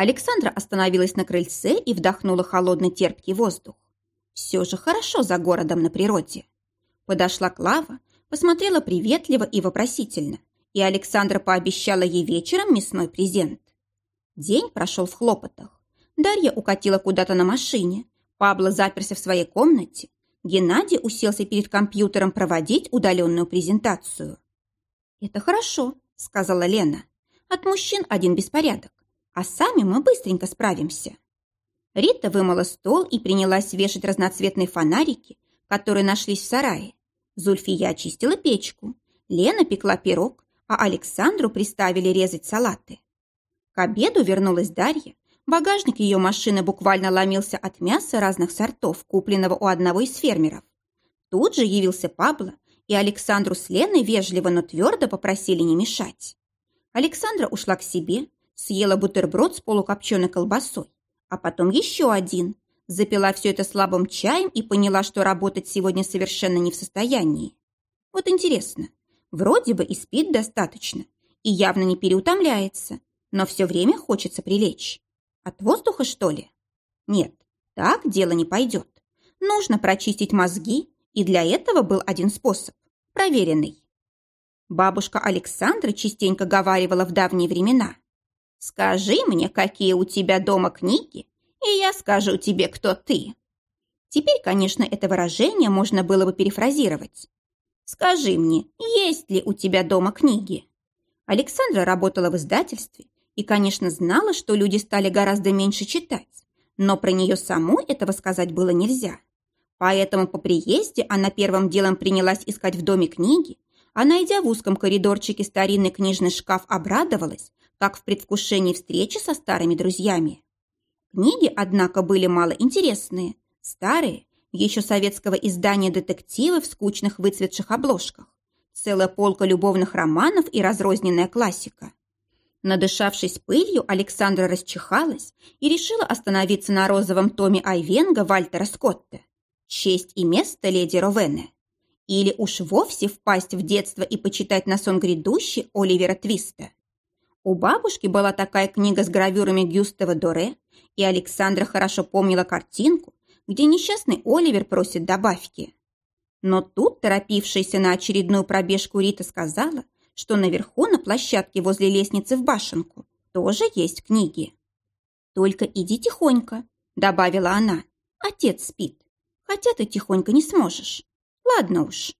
Александра остановилась на крыльце и вдохнула холодный терпкий воздух. Все же хорошо за городом на природе. Подошла Клава, посмотрела приветливо и вопросительно, и Александра пообещала ей вечером мясной презент. День прошел в хлопотах. Дарья укатила куда-то на машине, Пабло заперся в своей комнате, Геннадий уселся перед компьютером проводить удаленную презентацию. «Это хорошо», — сказала Лена. «От мужчин один беспорядок, а сами мы быстренько справимся». Рита вымыла стол и принялась вешать разноцветные фонарики, которые нашлись в сарае. Зульфия очистила печку, Лена пекла пирог, а Александру приставили резать салаты. К обеду вернулась Дарья. Багажник ее машины буквально ломился от мяса разных сортов, купленного у одного из фермеров. Тут же явился Пабло, и Александру с Леной вежливо, но твердо попросили не мешать. Александра ушла к себе, съела бутерброд с полукопченой колбасой, а потом еще один. Запила все это слабым чаем и поняла, что работать сегодня совершенно не в состоянии. Вот интересно, вроде бы и спит достаточно, и явно не переутомляется, но все время хочется прилечь. От воздуха, что ли? Нет, так дело не пойдет. Нужно прочистить мозги, и для этого был один способ – проверенный. Бабушка Александра частенько говаривала в давние времена. «Скажи мне, какие у тебя дома книги, и я скажу тебе, кто ты». Теперь, конечно, это выражение можно было бы перефразировать. «Скажи мне, есть ли у тебя дома книги?» Александра работала в издательстве и, конечно, знала, что люди стали гораздо меньше читать, но про нее саму этого сказать было нельзя. Поэтому по приезде она первым делом принялась искать в доме книги, а найдя в узком коридорчике старинный книжный шкаф, обрадовалась, как в предвкушении встречи со старыми друзьями. Книги, однако, были малоинтересные, старые, еще советского издания детективы в скучных выцветших обложках, целая полка любовных романов и разрозненная классика. Надышавшись пылью, Александра расчихалась и решила остановиться на розовом томе Айвенга Вальтера Скотта «Честь и место леди Ровене» или уж вовсе впасть в детство и почитать на сон грядущий Оливера Твиста. У бабушки была такая книга с гравюрами Гюстава Доре, и Александра хорошо помнила картинку, где несчастный Оливер просит добавки. Но тут торопившаяся на очередную пробежку Рита сказала, что наверху на площадке возле лестницы в башенку тоже есть книги. «Только иди тихонько», — добавила она. «Отец спит, хотя ты тихонько не сможешь. Ладно уж».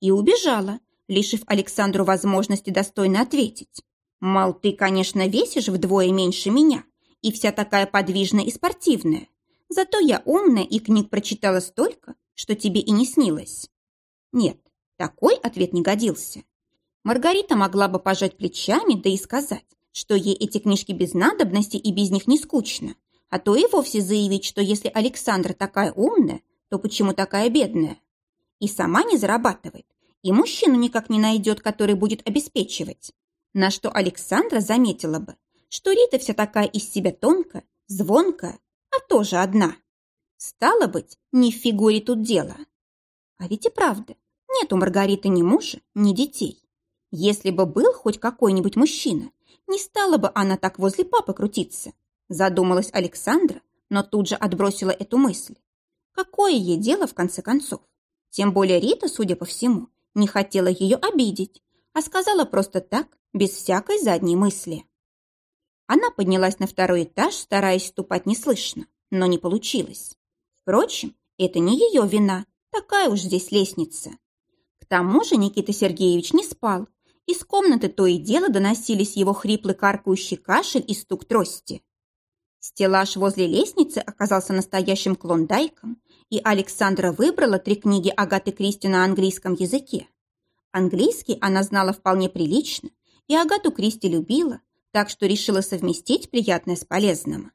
И убежала, лишив Александру возможности достойно ответить. Мол, ты, конечно, весишь вдвое меньше меня и вся такая подвижная и спортивная. Зато я умная и книг прочитала столько, что тебе и не снилось. Нет, такой ответ не годился. Маргарита могла бы пожать плечами, да и сказать, что ей эти книжки без надобности и без них не скучно, а то и вовсе заявить, что если Александра такая умная, то почему такая бедная? И сама не зарабатывает, и мужчину никак не найдет, который будет обеспечивать. На что Александра заметила бы, что Рита вся такая из себя тонкая, звонкая, а тоже одна. Стало быть, не в фигуре тут дело. А ведь и правда, нет у Маргариты ни мужа, ни детей. Если бы был хоть какой-нибудь мужчина, не стала бы она так возле папы крутиться. Задумалась Александра, но тут же отбросила эту мысль. Какое ей дело, в конце концов? Тем более Рита, судя по всему, не хотела ее обидеть, а сказала просто так, без всякой задней мысли. Она поднялась на второй этаж, стараясь ступать неслышно, но не получилось. Впрочем, это не ее вина, такая уж здесь лестница. К тому же Никита Сергеевич не спал. Из комнаты то и дело доносились его хриплый каркающий кашель и стук трости. Стеллаж возле лестницы оказался настоящим клондайком, и Александра выбрала три книги Агаты Кристи на английском языке. Английский она знала вполне прилично, и Агату Кристи любила, так что решила совместить приятное с полезным.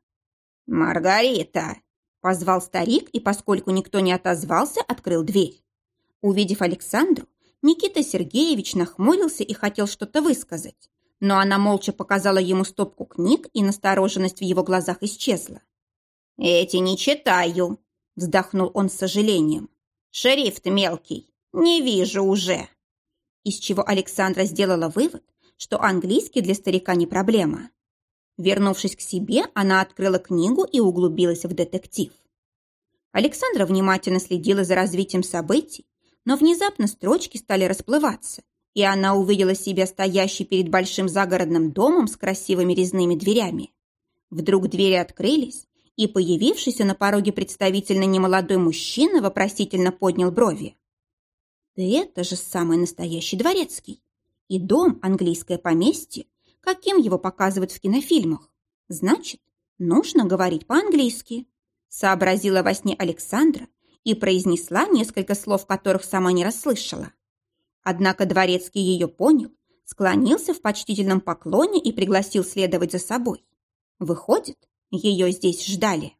«Маргарита!» – позвал старик, и поскольку никто не отозвался, открыл дверь. Увидев Александру, Никита Сергеевич нахмурился и хотел что-то высказать, но она молча показала ему стопку книг, и настороженность в его глазах исчезла. «Эти не читаю», – вздохнул он с сожалением. «Шрифт мелкий, не вижу уже». Из чего Александра сделала вывод, что английский для старика не проблема. Вернувшись к себе, она открыла книгу и углубилась в детектив. Александра внимательно следила за развитием событий, но внезапно строчки стали расплываться, и она увидела себя стоящей перед большим загородным домом с красивыми резными дверями. Вдруг двери открылись, и появившийся на пороге представительно немолодой мужчина вопросительно поднял брови. «Да это же самый настоящий дворецкий! И дом – английское поместье, каким его показывают в кинофильмах. Значит, нужно говорить по-английски», – сообразила во сне Александра и произнесла несколько слов, которых сама не расслышала. Однако дворецкий ее понял, склонился в почтительном поклоне и пригласил следовать за собой. Выходит, ее здесь ждали.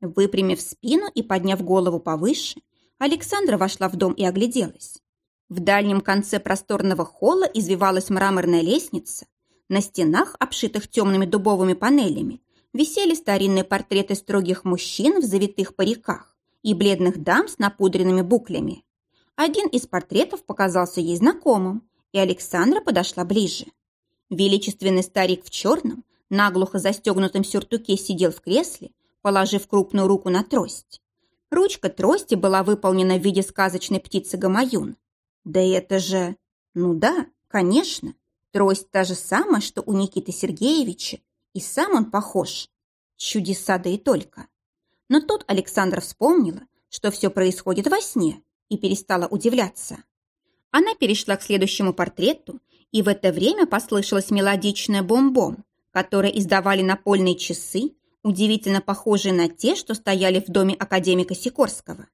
Выпрямив спину и подняв голову повыше, Александра вошла в дом и огляделась. В дальнем конце просторного холла извивалась мраморная лестница. На стенах, обшитых темными дубовыми панелями, висели старинные портреты строгих мужчин в завитых париках и бледных дам с напудренными буклями. Один из портретов показался ей знакомым, и Александра подошла ближе. Величественный старик в черном, наглухо застегнутом сюртуке сидел в кресле, положив крупную руку на трость. Ручка трости была выполнена в виде сказочной птицы Гамаюн. Да это же... Ну да, конечно, трость та же самая, что у Никиты Сергеевича, и сам он похож. Чудеса да и только. Но тут Александра вспомнила, что все происходит во сне, и перестала удивляться. Она перешла к следующему портрету, и в это время послышалось мелодичное бом-бом, которое издавали напольные часы, удивительно похожие на те, что стояли в доме академика Сикорского.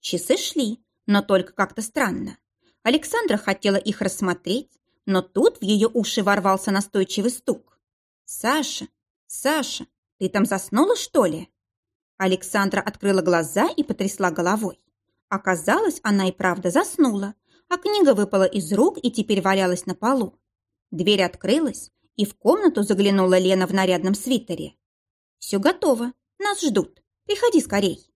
Часы шли, но только как-то странно. Александра хотела их рассмотреть, но тут в ее уши ворвался настойчивый стук. «Саша, Саша, ты там заснула, что ли?» Александра открыла глаза и потрясла головой. Оказалось, она и правда заснула, а книга выпала из рук и теперь валялась на полу. Дверь открылась, и в комнату заглянула Лена в нарядном свитере. «Все готово, нас ждут, приходи скорей».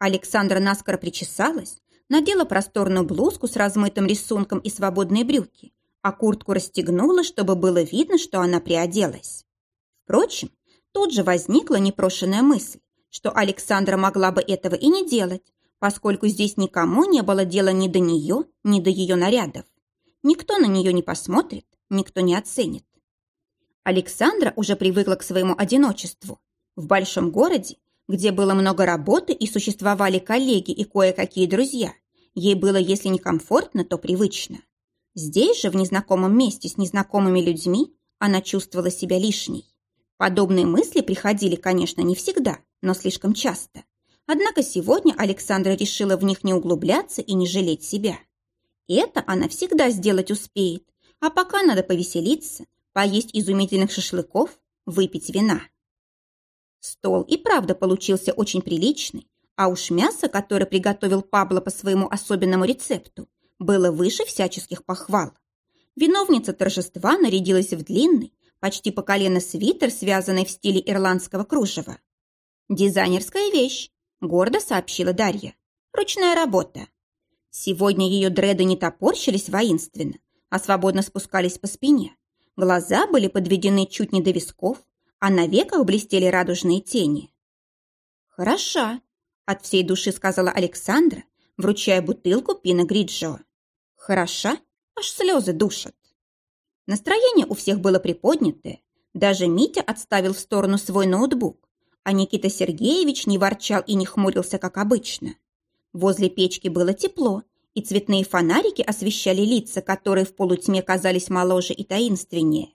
Александра наскоро причесалась, надела просторную блузку с размытым рисунком и свободные брюки, а куртку расстегнула, чтобы было видно, что она приоделась. Впрочем, тут же возникла непрошенная мысль, что Александра могла бы этого и не делать, поскольку здесь никому не было дела ни до нее, ни до ее нарядов. Никто на нее не посмотрит, никто не оценит. Александра уже привыкла к своему одиночеству. В большом городе, где было много работы и существовали коллеги и кое-какие друзья, ей было, если не комфортно, то привычно. Здесь же, в незнакомом месте с незнакомыми людьми, она чувствовала себя лишней. Подобные мысли приходили, конечно, не всегда, но слишком часто. Однако сегодня Александра решила в них не углубляться и не жалеть себя. Это она всегда сделать успеет, а пока надо повеселиться, поесть изумительных шашлыков, выпить вина. Стол и правда получился очень приличный, а уж мясо, которое приготовил Пабло по своему особенному рецепту, было выше всяческих похвал. Виновница торжества нарядилась в длинный, почти по колено свитер, связанный в стиле ирландского кружева. Дизайнерская вещь, гордо сообщила Дарья. Ручная работа. Сегодня ее дреды не топорщились воинственно, а свободно спускались по спине. Глаза были подведены чуть не до висков, а на веках блестели радужные тени. «Хороша», — от всей души сказала Александра, вручая бутылку пина Гриджо. «Хороша? Аж слезы душат». Настроение у всех было приподнятое. Даже Митя отставил в сторону свой ноутбук, а Никита Сергеевич не ворчал и не хмурился, как обычно. Возле печки было тепло, и цветные фонарики освещали лица, которые в полутьме казались моложе и таинственнее.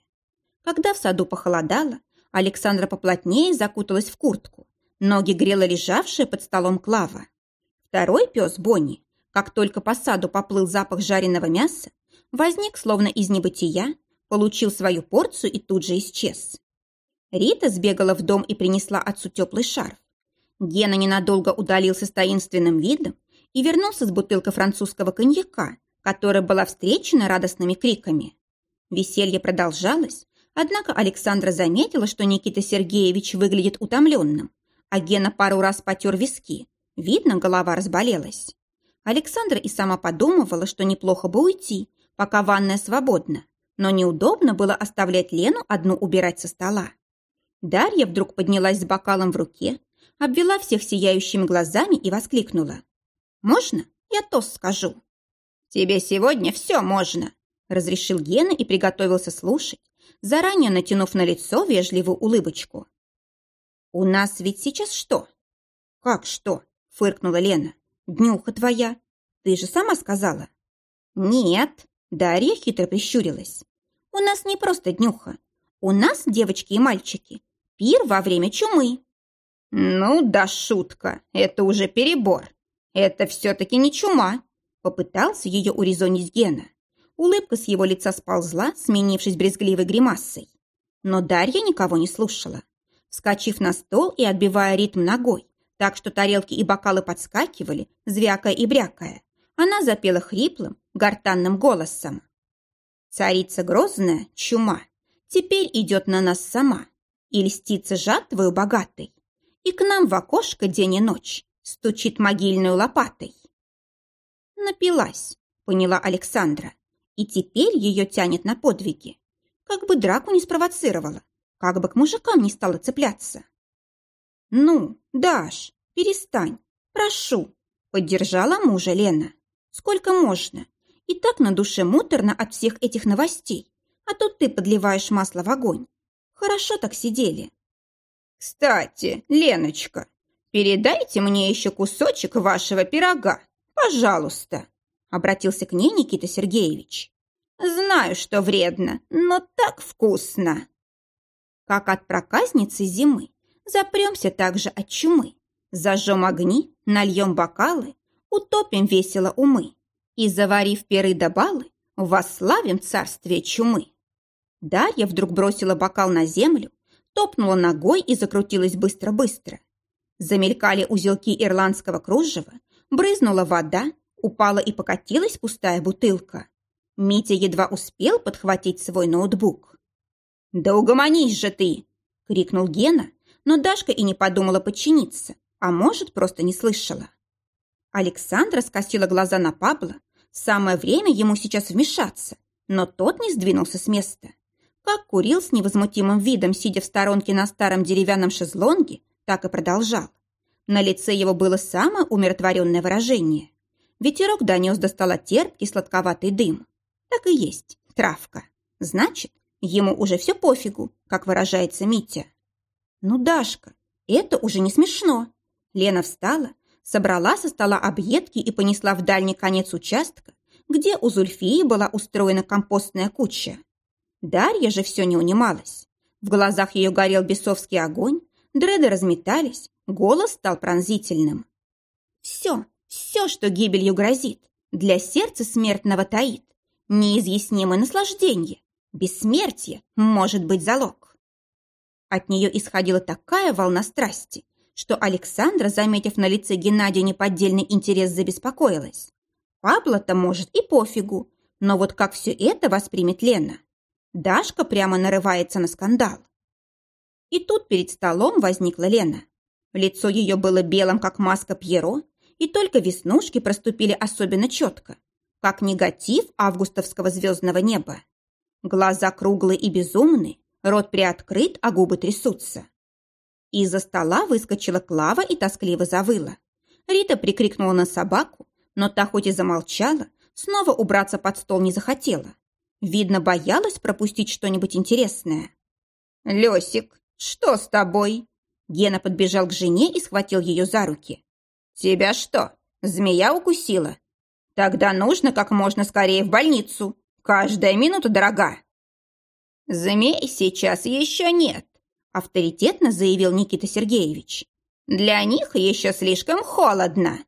Когда в саду похолодало, Александра поплотнее закуталась в куртку. Ноги грела лежавшая под столом Клава. Второй пес Бонни, как только по саду поплыл запах жареного мяса, возник словно из небытия, получил свою порцию и тут же исчез. Рита сбегала в дом и принесла отцу теплый шарф. Гена ненадолго удалился с таинственным видом и вернулся с бутылкой французского коньяка, которая была встречена радостными криками. Веселье продолжалось, однако Александра заметила, что Никита Сергеевич выглядит утомленным, а Гена пару раз потер виски. Видно, голова разболелась. Александра и сама подумывала, что неплохо бы уйти, пока ванная свободна, но неудобно было оставлять Лену одну убирать со стола. Дарья вдруг поднялась с бокалом в руке, обвела всех сияющими глазами и воскликнула. «Можно? Я тост скажу». «Тебе сегодня все можно», – разрешил Гена и приготовился слушать, заранее натянув на лицо вежливую улыбочку. «У нас ведь сейчас что?» «Как что?» – фыркнула Лена. «Днюха твоя. Ты же сама сказала». «Нет», – Дарья хитро прищурилась. «У нас не просто днюха. У нас, девочки и мальчики, пир во время чумы». «Ну да, шутка, это уже перебор. Это все-таки не чума», – попытался ее урезонить Гена. Улыбка с его лица сползла, сменившись брезгливой гримасой. Но Дарья никого не слушала. Вскочив на стол и отбивая ритм ногой, так что тарелки и бокалы подскакивали, звякая и брякая, она запела хриплым, гортанным голосом. «Царица грозная, чума, теперь идет на нас сама, и льстится жатвою богатой, и к нам в окошко день и ночь стучит могильную лопатой». «Напилась», — поняла Александра, и теперь ее тянет на подвиги. Как бы драку не спровоцировала, как бы к мужикам не стала цепляться. «Ну, Даш, перестань, прошу», — поддержала мужа Лена. «Сколько можно? И так на душе муторно от всех этих новостей, а тут ты подливаешь масло в огонь. Хорошо так сидели». «Кстати, Леночка, передайте мне еще кусочек вашего пирога, пожалуйста», Обратился к ней Никита Сергеевич. «Знаю, что вредно, но так вкусно!» Как от проказницы зимы, запремся также от чумы. Зажжем огни, нальем бокалы, утопим весело умы. И, заварив перы да балы, восславим царствие чумы. Дарья вдруг бросила бокал на землю, топнула ногой и закрутилась быстро-быстро. Замелькали узелки ирландского кружева, брызнула вода, Упала и покатилась пустая бутылка. Митя едва успел подхватить свой ноутбук. «Да угомонись же ты!» — крикнул Гена, но Дашка и не подумала подчиниться, а может, просто не слышала. Александра скосила глаза на Пабло. Самое время ему сейчас вмешаться, но тот не сдвинулся с места. Как курил с невозмутимым видом, сидя в сторонке на старом деревянном шезлонге, так и продолжал. На лице его было самое умиротворенное выражение. Ветерок донес до стола терпкий сладковатый дым. Так и есть, травка. Значит, ему уже все пофигу, как выражается Митя. Ну, Дашка, это уже не смешно. Лена встала, собрала со стола объедки и понесла в дальний конец участка, где у Зульфии была устроена компостная куча. Дарья же все не унималась. В глазах ее горел бесовский огонь, дреды разметались, голос стал пронзительным. «Все, все, что гибелью грозит, для сердца смертного таит. Неизъяснимое наслаждение, бессмертие может быть залог. От нее исходила такая волна страсти, что Александра, заметив на лице Геннадия неподдельный интерес, забеспокоилась. Пабло-то может и пофигу, но вот как все это воспримет Лена? Дашка прямо нарывается на скандал. И тут перед столом возникла Лена. Лицо ее было белым, как маска Пьеро, и только веснушки проступили особенно четко, как негатив августовского звездного неба. Глаза круглые и безумные, рот приоткрыт, а губы трясутся. Из-за стола выскочила Клава и тоскливо завыла. Рита прикрикнула на собаку, но та хоть и замолчала, снова убраться под стол не захотела. Видно, боялась пропустить что-нибудь интересное. «Лесик, что с тобой?» Гена подбежал к жене и схватил ее за руки. «Тебя что, змея укусила? Тогда нужно как можно скорее в больницу. Каждая минута дорога». «Змей сейчас еще нет», — авторитетно заявил Никита Сергеевич. «Для них еще слишком холодно».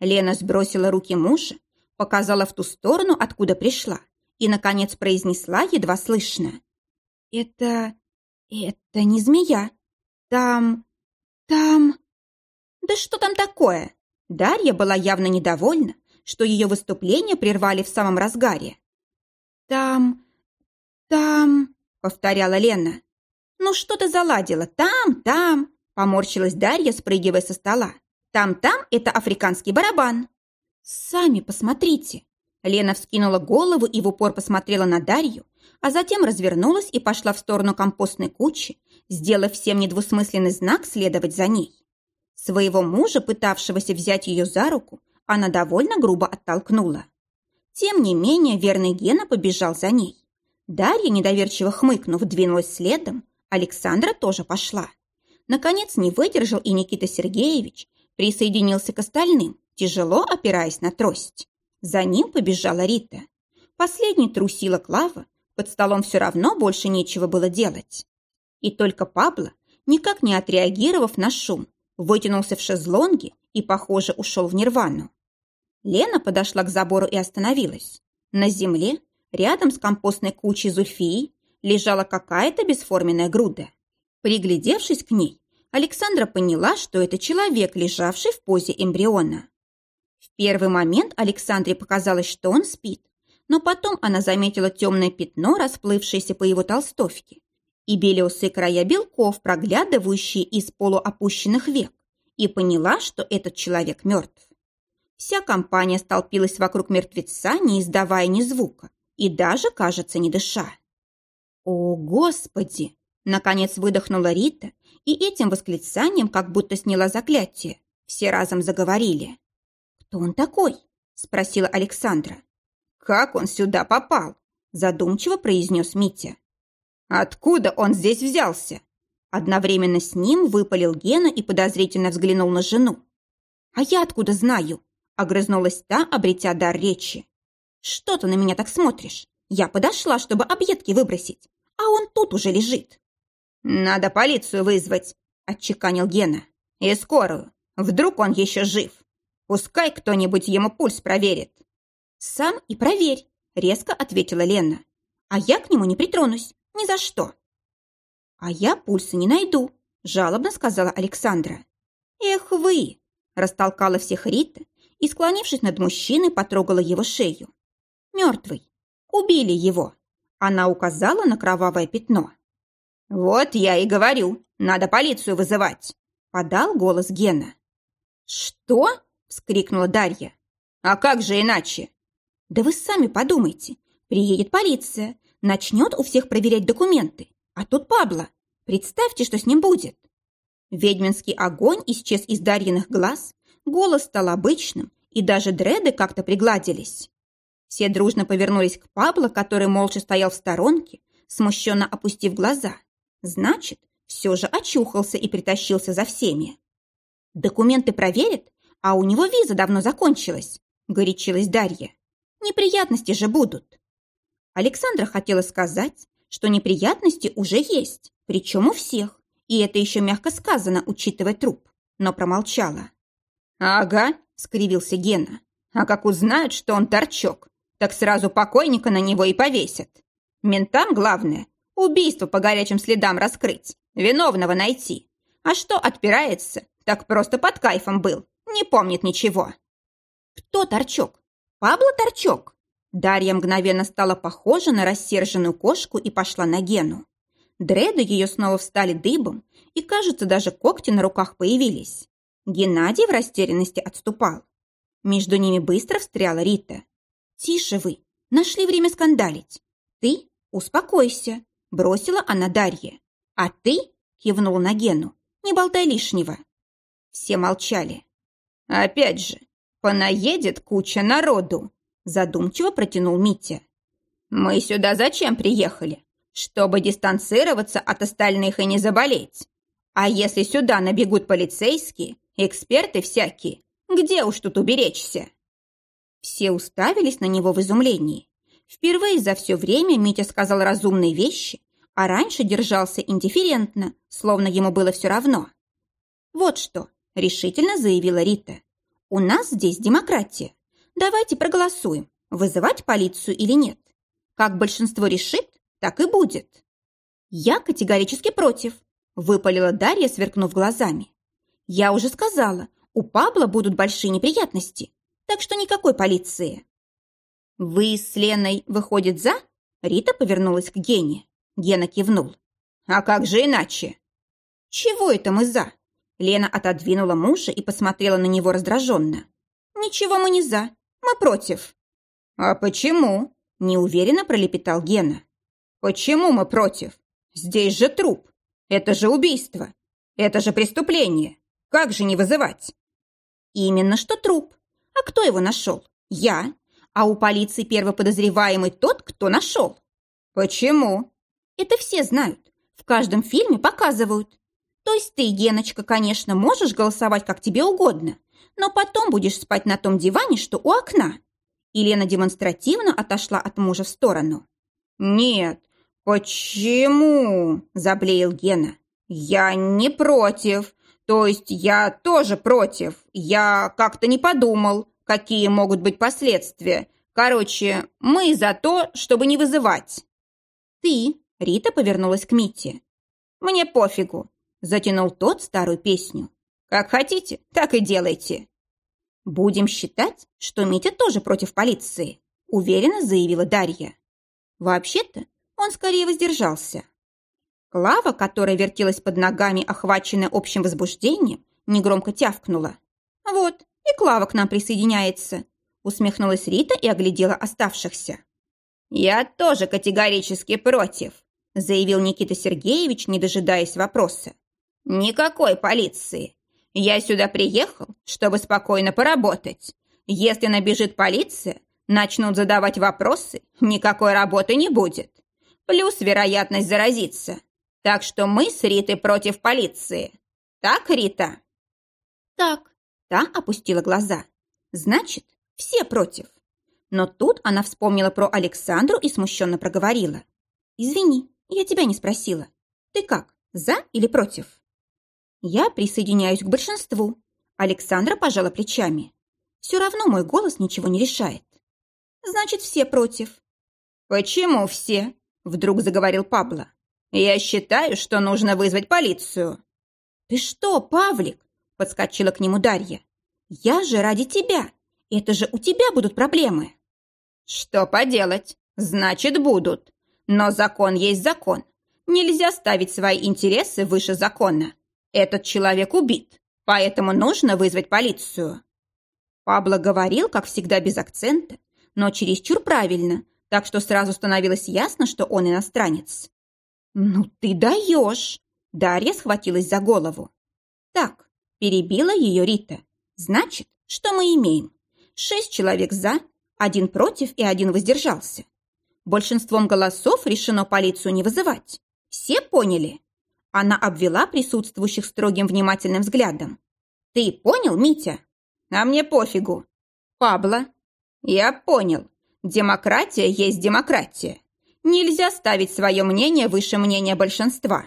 Лена сбросила руки мужа, показала в ту сторону, откуда пришла, и, наконец, произнесла едва слышно. «Это... это не змея. Там... там...» «Да что там такое?» Дарья была явно недовольна, что ее выступление прервали в самом разгаре. «Там... там...» — повторяла Лена. «Ну что ты заладила? Там, там...» — поморщилась Дарья, спрыгивая со стола. «Там-там — это африканский барабан». «Сами посмотрите». Лена вскинула голову и в упор посмотрела на Дарью, а затем развернулась и пошла в сторону компостной кучи, сделав всем недвусмысленный знак следовать за ней. Своего мужа, пытавшегося взять ее за руку, она довольно грубо оттолкнула. Тем не менее, верный Гена побежал за ней. Дарья, недоверчиво хмыкнув, двинулась следом, Александра тоже пошла. Наконец не выдержал и Никита Сергеевич присоединился к остальным, тяжело опираясь на трость. За ним побежала Рита. Последней трусила Клава, под столом все равно больше нечего было делать. И только Пабло, никак не отреагировав на шум, вытянулся в шезлонге и, похоже, ушел в нирвану. Лена подошла к забору и остановилась. На земле, рядом с компостной кучей Зульфии, лежала какая-то бесформенная груда. Приглядевшись к ней, Александра поняла, что это человек, лежавший в позе эмбриона. В первый момент Александре показалось, что он спит, но потом она заметила темное пятно, расплывшееся по его толстовке, и белесые края белков, проглядывающие из полуопущенных век, и поняла, что этот человек мертв. Вся компания столпилась вокруг мертвеца, не издавая ни звука, и даже, кажется, не дыша. «О, Господи!» – наконец выдохнула Рита, и этим восклицанием как будто сняла заклятие. Все разом заговорили. «Кто он такой?» – спросила Александра. «Как он сюда попал?» – задумчиво произнес Митя. «Откуда он здесь взялся?» Одновременно с ним выпалил Гена и подозрительно взглянул на жену. «А я откуда знаю?» – огрызнулась та, обретя дар речи. «Что ты на меня так смотришь? Я подошла, чтобы объедки выбросить, а он тут уже лежит». «Надо полицию вызвать», – отчеканил Гена. «И скорую. Вдруг он еще жив. Пускай кто-нибудь ему пульс проверит». «Сам и проверь», – резко ответила Лена. «А я к нему не притронусь. Ни за что». «А я пульса не найду», – жалобно сказала Александра. «Эх вы!» – растолкала всех Рита и, склонившись над мужчиной, потрогала его шею. «Мертвый. Убили его». Она указала на кровавое пятно. «Вот я и говорю, надо полицию вызывать», — подал голос Гена. «Что?» — вскрикнула Дарья. «А как же иначе?» «Да вы сами подумайте. Приедет полиция, начнет у всех проверять документы. А тут Пабло. Представьте, что с ним будет». Ведьминский огонь исчез из Дарьиных глаз, голос стал обычным, и даже дреды как-то пригладились. Все дружно повернулись к Пабло, который молча стоял в сторонке, смущенно опустив глаза. Значит, все же очухался и притащился за всеми. Документы проверят, а у него виза давно закончилась, горячилась Дарья. Неприятности же будут. Александра хотела сказать, что неприятности уже есть, причем у всех, и это еще мягко сказано, учитывая труп, но промолчала. «Ага», — скривился Гена, «а как узнают, что он торчок, так сразу покойника на него и повесят. Ментам главное Убийство по горячим следам раскрыть, виновного найти. А что отпирается, так просто под кайфом был, не помнит ничего. Кто Торчок? Пабло Торчок? Дарья мгновенно стала похожа на рассерженную кошку и пошла на Гену. Дреды ее снова встали дыбом, и, кажется, даже когти на руках появились. Геннадий в растерянности отступал. Между ними быстро встряла Рита. «Тише вы! Нашли время скандалить! Ты успокойся! Бросила она Дарье. «А ты?» – кивнул на Гену. «Не болтай лишнего». Все молчали. «Опять же, понаедет куча народу», – задумчиво протянул Митя. «Мы сюда зачем приехали? Чтобы дистанцироваться от остальных и не заболеть. А если сюда набегут полицейские, эксперты всякие, где уж тут уберечься?» Все уставились на него в изумлении. Впервые за все время Митя сказал разумные вещи, а раньше держался индифферентно, словно ему было все равно. «Вот что», — решительно заявила Рита. «У нас здесь демократия. Давайте проголосуем, вызывать полицию или нет. Как большинство решит, так и будет». «Я категорически против», — выпалила Дарья, сверкнув глазами. «Я уже сказала, у Пабла будут большие неприятности, так что никакой полиции». «Вы с Леной, выходит, за?» Рита повернулась к Гене. Гена кивнул. «А как же иначе?» «Чего это мы за?» Лена отодвинула мужа и посмотрела на него раздраженно. «Ничего мы не за, мы против». «А почему?» – неуверенно пролепетал Гена. «Почему мы против? Здесь же труп. Это же убийство. Это же преступление. Как же не вызывать? Именно что труп. А кто его нашел? Я. А у полиции первоподозреваемый тот, кто нашел. Почему? Это все знают. В каждом фильме показывают. То есть ты, Геночка, конечно, можешь голосовать как тебе угодно, но потом будешь спать на том диване, что у окна. Елена демонстративно отошла от мужа в сторону. «Нет, почему?» – заблеял Гена. «Я не против. То есть я тоже против. Я как-то не подумал, какие могут быть последствия. Короче, мы за то, чтобы не вызывать». «Ты?» – Рита повернулась к Мите. «Мне пофигу», – затянул тот старую песню. «Как хотите, так и делайте». «Будем считать, что Митя тоже против полиции», – уверенно заявила Дарья. Вообще-то он скорее воздержался. Клава, которая вертелась под ногами, охваченная общим возбуждением, негромко тявкнула. «Вот, и Клава к нам присоединяется», – усмехнулась Рита и оглядела оставшихся. «Я тоже категорически против», – заявил Никита Сергеевич, не дожидаясь вопроса. «Никакой полиции. Я сюда приехал, чтобы спокойно поработать. Если набежит полиция, начнут задавать вопросы, никакой работы не будет. Плюс вероятность заразиться. Так что мы с Ритой против полиции. Так, Рита?» «Так», – та опустила глаза. «Значит, все против». Но тут она вспомнила про Александру и смущенно проговорила. «Извини, я тебя не спросила. Ты как, за или против?» Я присоединяюсь к большинству. Александра пожала плечами. Все равно мой голос ничего не решает. Значит, все против. Почему все? Вдруг заговорил Пабло. Я считаю, что нужно вызвать полицию. Ты что, Павлик? Подскочила к нему Дарья. Я же ради тебя. Это же у тебя будут проблемы. Что поделать? Значит, будут. Но закон есть закон. Нельзя ставить свои интересы выше закона. Этот человек убит, поэтому нужно вызвать полицию. Пабло говорил, как всегда, без акцента, но чересчур правильно, так что сразу становилось ясно, что он иностранец. «Ну ты даешь!» Дарья схватилась за голову. «Так», – перебила ее Рита. «Значит, что мы имеем? Шесть человек за, один против и один воздержался. Большинством голосов решено полицию не вызывать. Все поняли?» Она обвела присутствующих строгим внимательным взглядом. «Ты понял, Митя?» «А мне пофигу». «Пабло?» «Я понял. Демократия есть демократия. Нельзя ставить свое мнение выше мнения большинства.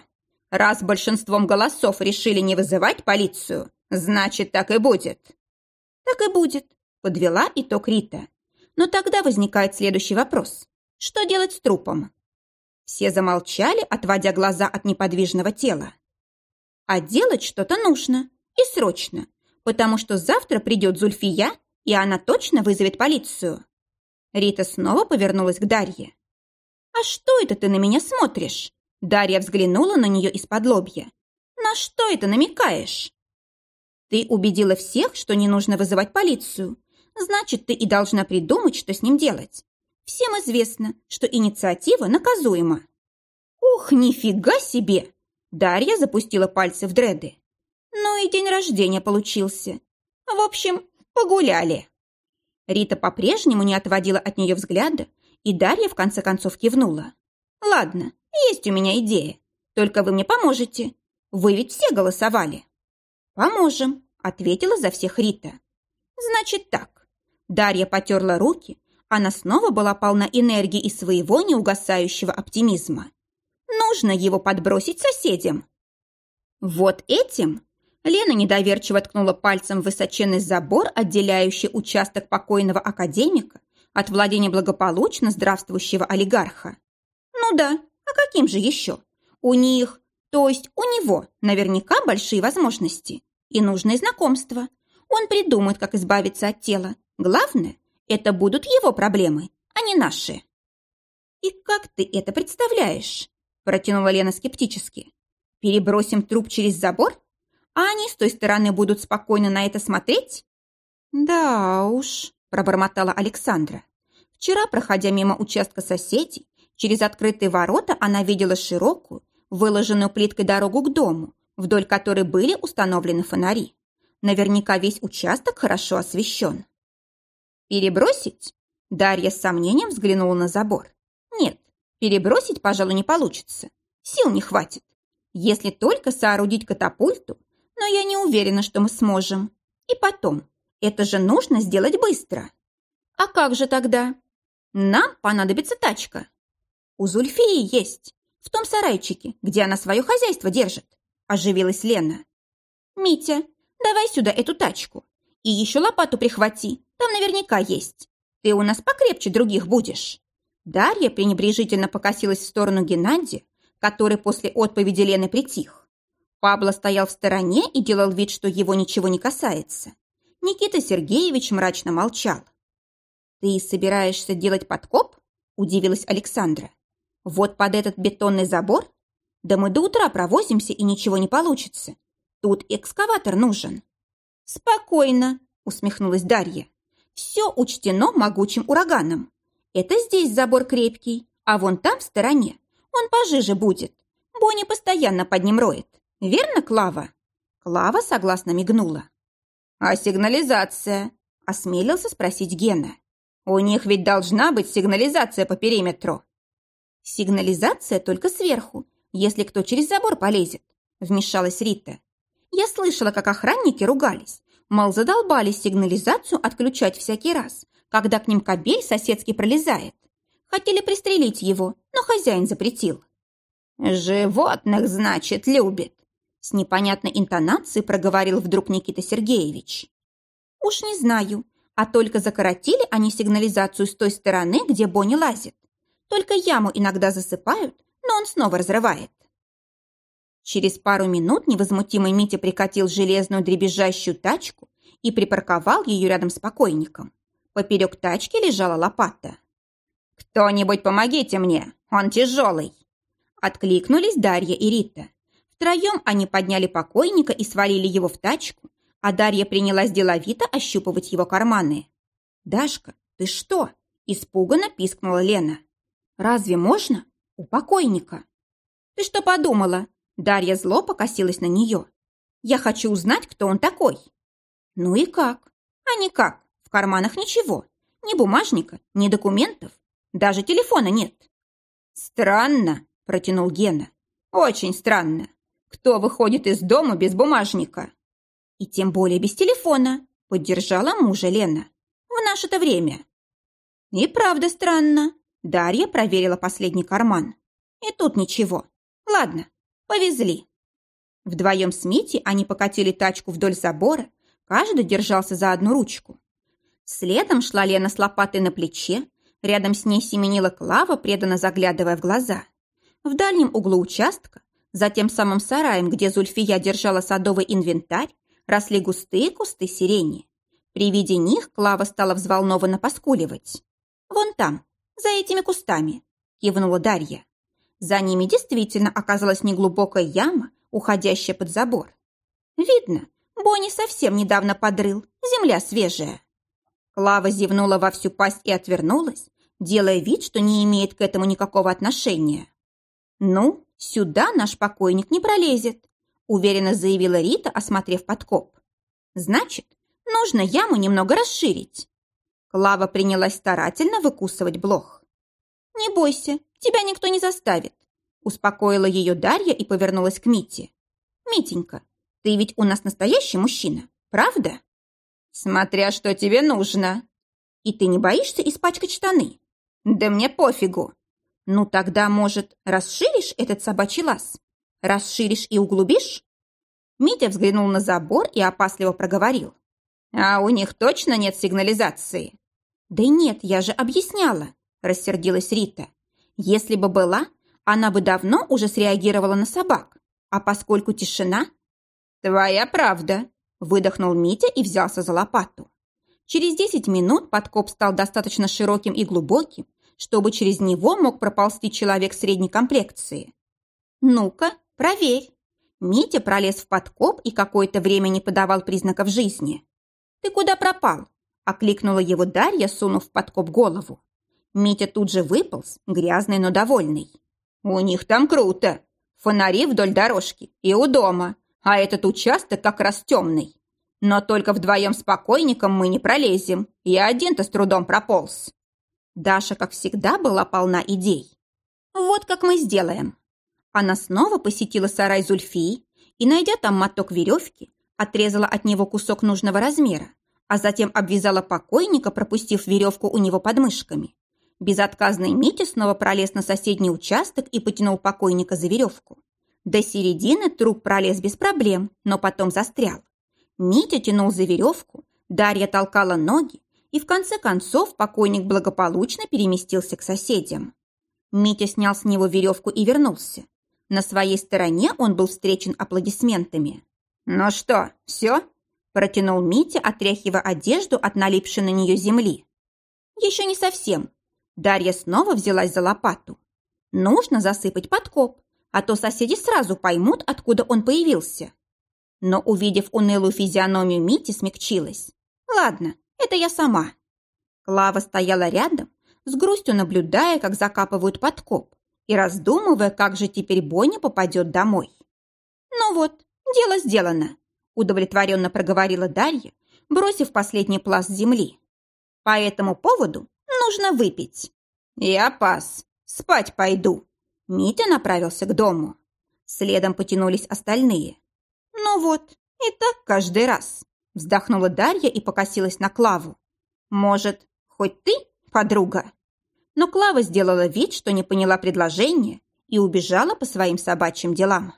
Раз большинством голосов решили не вызывать полицию, значит, так и будет». «Так и будет», – подвела итог Рита. Но тогда возникает следующий вопрос. Что делать с трупом? Все замолчали, отводя глаза от неподвижного тела. А делать что-то нужно. И срочно. Потому что завтра придет Зульфия, и она точно вызовет полицию. Рита снова повернулась к Дарье. «А что это ты на меня смотришь?» Дарья взглянула на нее из-под лобья. «На что это намекаешь?» «Ты убедила всех, что не нужно вызывать полицию. Значит, ты и должна придумать, что с ним делать. Всем известно, что инициатива наказуема. Ух, нифига себе! Дарья запустила пальцы в дреды. Ну и день рождения получился. В общем, погуляли. Рита по-прежнему не отводила от нее взгляда, и Дарья в конце концов кивнула. «Ладно, есть у меня идея. Только вы мне поможете. Вы ведь все голосовали». «Поможем», — ответила за всех Рита. «Значит так». Дарья потерла руки, она снова была полна энергии и своего неугасающего оптимизма. Нужно его подбросить соседям. Вот этим Лена недоверчиво ткнула пальцем в высоченный забор, отделяющий участок покойного академика от владения благополучно здравствующего олигарха. Ну да, а каким же еще? У них, то есть у него, наверняка большие возможности и нужные знакомства. Он придумает, как избавиться от тела. Главное, это будут его проблемы, а не наши. И как ты это представляешь? Протянула Лена скептически. Перебросим труп через забор? А они с той стороны будут спокойно на это смотреть? Да уж, пробормотала Александра. Вчера, проходя мимо участка соседей, через открытые ворота она видела широкую, выложенную плиткой дорогу к дому, вдоль которой были установлены фонари. Наверняка весь участок хорошо освещен. «Перебросить?» Дарья с сомнением взглянула на забор. «Нет, перебросить, пожалуй, не получится. Сил не хватит. Если только соорудить катапульту, но я не уверена, что мы сможем. И потом, это же нужно сделать быстро. А как же тогда? Нам понадобится тачка. У Зульфии есть. В том сарайчике, где она свое хозяйство держит. Оживилась Лена. Митя, давай сюда эту тачку. И еще лопату прихвати. Там наверняка есть. Ты у нас покрепче других будешь. Дарья пренебрежительно покосилась в сторону Геннадия, который после отповеди Лены притих. Пабло стоял в стороне и делал вид, что его ничего не касается. Никита Сергеевич мрачно молчал. «Ты собираешься делать подкоп?» – удивилась Александра. «Вот под этот бетонный забор? Да мы до утра провозимся, и ничего не получится. Тут экскаватор нужен». «Спокойно», – усмехнулась Дарья. «Все учтено могучим ураганом. Это здесь забор крепкий, а вон там, в стороне, он пожиже будет. Бонни постоянно под ним роет. Верно, Клава?» Клава согласно мигнула. «А сигнализация?» – осмелился спросить Гена. «У них ведь должна быть сигнализация по периметру». «Сигнализация только сверху, если кто через забор полезет», – вмешалась Рита. «Я слышала, как охранники ругались, мол, задолбались сигнализацию отключать всякий раз, когда к ним кобель соседский пролезает. Хотели пристрелить его, но хозяин запретил». «Животных, значит, любит», с непонятной интонацией проговорил вдруг Никита Сергеевич. «Уж не знаю, а только закоротили они сигнализацию с той стороны, где Бонни лазит. Только яму иногда засыпают, но он снова разрывает». Через пару минут невозмутимый Митя прикатил железную дребезжащую тачку и припарковал ее рядом с покойником. Поперек тачки лежала лопата. «Кто-нибудь помогите мне, он тяжелый!» Откликнулись Дарья и Рита. Втроем они подняли покойника и свалили его в тачку, а Дарья принялась деловито ощупывать его карманы. «Дашка, ты что?» – испуганно пискнула Лена. «Разве можно? У покойника?» «Ты что подумала?» Дарья зло покосилась на нее. «Я хочу узнать, кто он такой». «Ну и как?» «А никак. В карманах ничего. Ни бумажника, ни документов. Даже телефона нет». «Странно», – протянул Гена. «Очень странно. Кто выходит из дома без бумажника? И тем более без телефона, поддержала мужа Лена. В наше-то время. И правда странно. Дарья проверила последний карман. И тут ничего. Ладно, повезли. Вдвоем с Мити они покатили тачку вдоль забора, каждый держался за одну ручку. Следом шла Лена с лопатой на плече, рядом с ней семенила Клава, преданно заглядывая в глаза. В дальнем углу участка за тем самым сараем, где Зульфия держала садовый инвентарь, росли густые кусты сирени. При виде них Клава стала взволнованно поскуливать. «Вон там, за этими кустами», – кивнула Дарья. За ними действительно оказалась неглубокая яма, уходящая под забор. «Видно, Бонни совсем недавно подрыл, земля свежая». Клава зевнула во всю пасть и отвернулась, делая вид, что не имеет к этому никакого отношения. «Ну, «Сюда наш покойник не пролезет», уверенно заявила Рита, осмотрев подкоп. «Значит, нужно яму немного расширить». Клава принялась старательно выкусывать блох. «Не бойся, тебя никто не заставит», успокоила ее Дарья и повернулась к Мите. «Митенька, ты ведь у нас настоящий мужчина, правда?» «Смотря что тебе нужно». «И ты не боишься испачкать штаны?» «Да мне пофигу», ну тогда, может, расширишь этот собачий лаз? Расширишь и углубишь? Митя взглянул на забор и опасливо проговорил. А у них точно нет сигнализации? Да нет, я же объясняла, рассердилась Рита. Если бы была, она бы давно уже среагировала на собак. А поскольку тишина... Твоя правда, выдохнул Митя и взялся за лопату. Через десять минут подкоп стал достаточно широким и глубоким, чтобы через него мог проползти человек средней комплекции. «Ну-ка, проверь». Митя пролез в подкоп и какое-то время не подавал признаков жизни. «Ты куда пропал?» – окликнула его Дарья, сунув в подкоп голову. Митя тут же выполз, грязный, но довольный. «У них там круто!» – Фонари вдоль дорожки и у дома, а этот участок как раз темный. Но только вдвоем с покойником мы не пролезем. Я один-то с трудом прополз. Даша, как всегда, была полна идей. Вот как мы сделаем. Она снова посетила сарай Зульфии и, найдя там моток веревки, отрезала от него кусок нужного размера, а затем обвязала покойника, пропустив веревку у него под мышками. Безотказный Митя снова пролез на соседний участок и потянул покойника за веревку. До середины труп пролез без проблем, но потом застрял. Митя тянул за веревку, Дарья толкала ноги, и в конце концов покойник благополучно переместился к соседям. Митя снял с него веревку и вернулся. На своей стороне он был встречен аплодисментами. «Ну что, все?» – протянул Митя, отряхивая одежду от налипшей на нее земли. «Еще не совсем». Дарья снова взялась за лопату. «Нужно засыпать подкоп, а то соседи сразу поймут, откуда он появился». Но, увидев унылую физиономию Мити, смягчилась. «Ладно, это я сама». Клава стояла рядом, с грустью наблюдая, как закапывают подкоп, и раздумывая, как же теперь Боня попадет домой. «Ну вот, дело сделано», – удовлетворенно проговорила Дарья, бросив последний пласт земли. «По этому поводу нужно выпить». «Я пас, спать пойду». Митя направился к дому. Следом потянулись остальные. «Ну вот, и так каждый раз», – вздохнула Дарья и покосилась на Клаву. «Может, хоть ты, подруга?» Но Клава сделала вид, что не поняла предложение и убежала по своим собачьим делам.